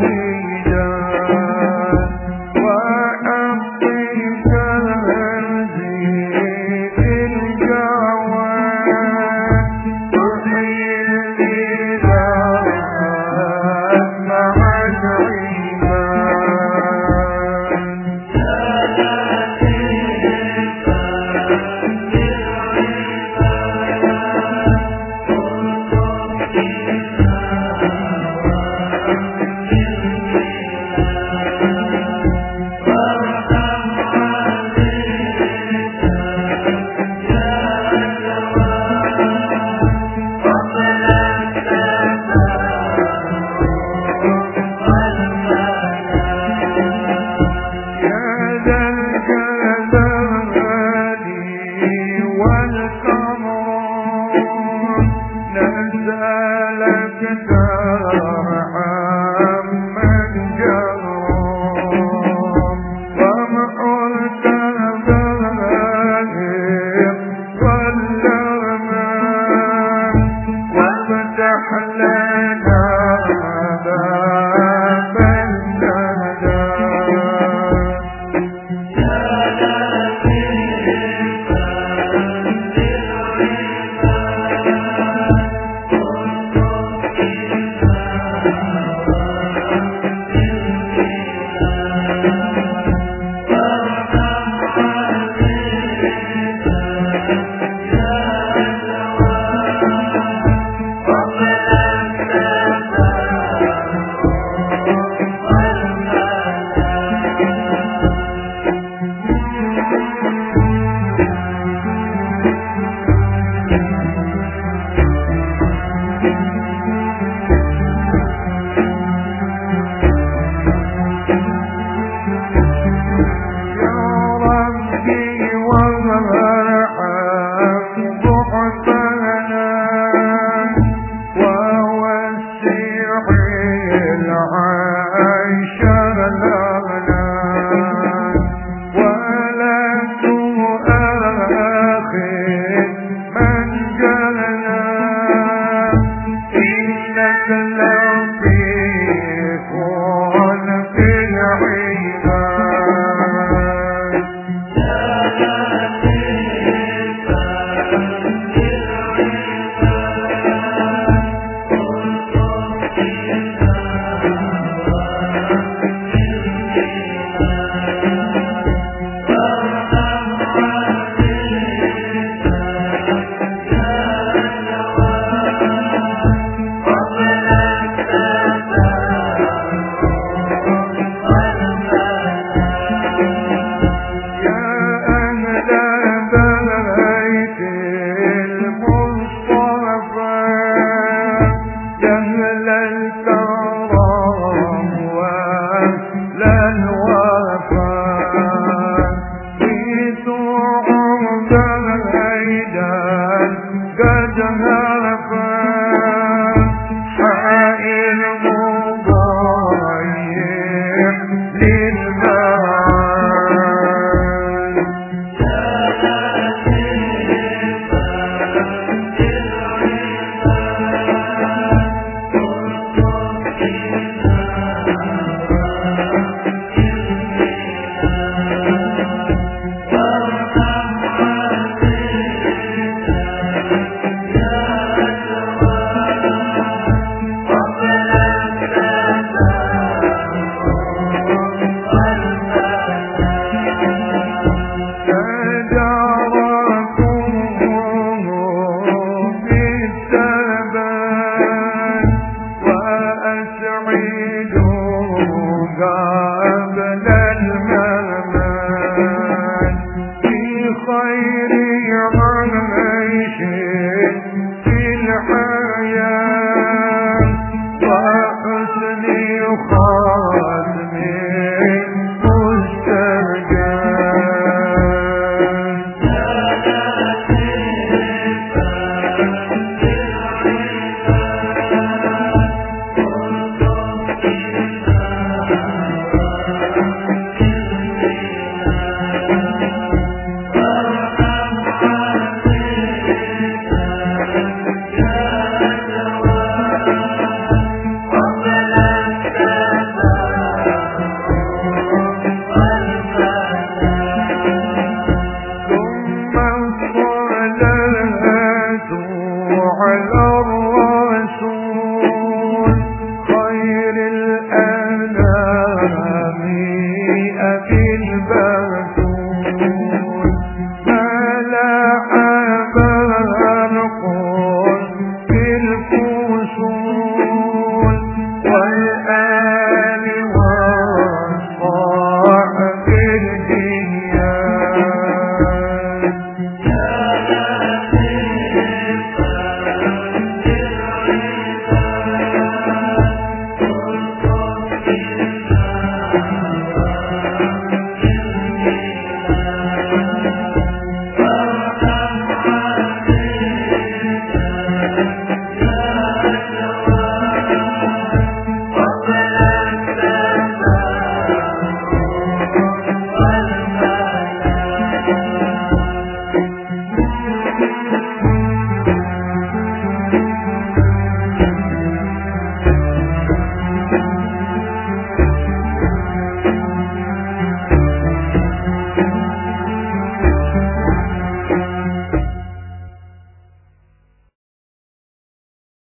me.